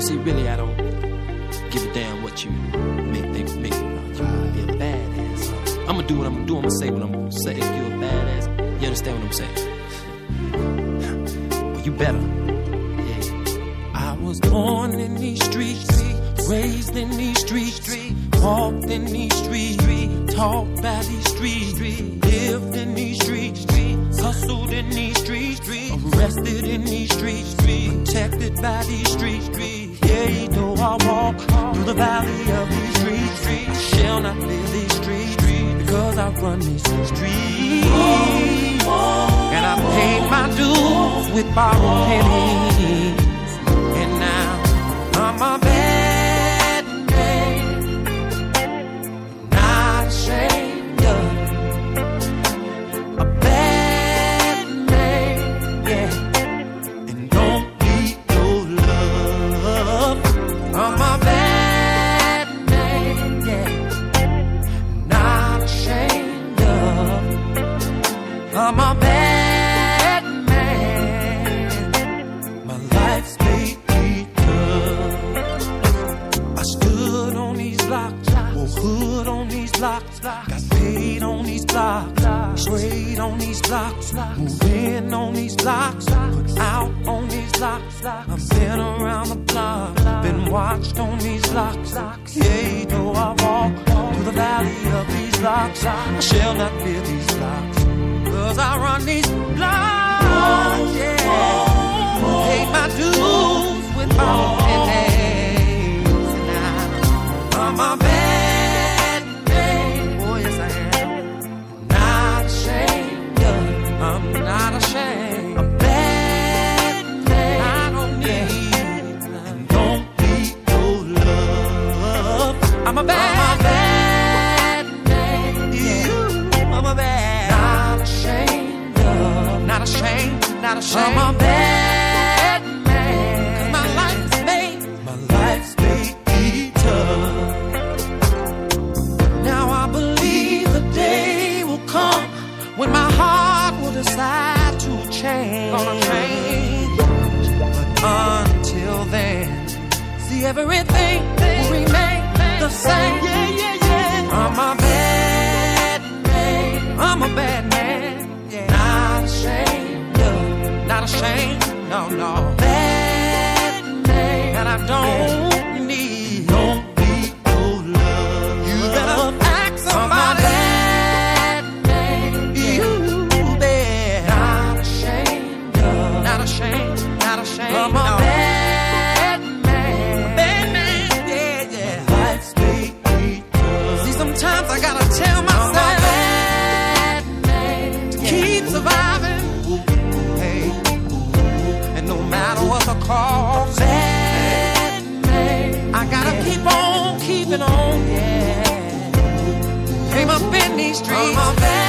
You see, really, I don't give a damn what you make wanna be a badass. I'ma do what I'm gonna do. I'ma say what I'm gonna say. If you're a badass, you understand what I'm saying? Well, you better. Yeah. I was born in these streets, raised in these streets, walked in these streets, taught by these streets, lived in these streets, hustled in these streets, arrested in these streets, protected by these streets. I walk through the valley of these streets, shall not fear these streets because I run these streets. And I paid my dues with borrowed pennies. Blocks, got paid on these blocks, trade on these blocks, moved in on these blocks, put out on these blocks. I've been around the block, been watched on these blocks. Yeah, though I walk through the valley of these blocks, I shall not fear these blocks. Cause I run these blocks, yeah. Not ashamed. I'm a bad man. my life is made, my life's made tough. Now I believe the day will come when my heart will decide to change. Gonna change. But until then, see everything will remain the same. Yeah, yeah, yeah. I'm a bad man. I'm a bad man. No, no. Bad man. And I don't need. Matter what the cost, bad man. I gotta keep on keeping on. Yeah. Came up in these streets.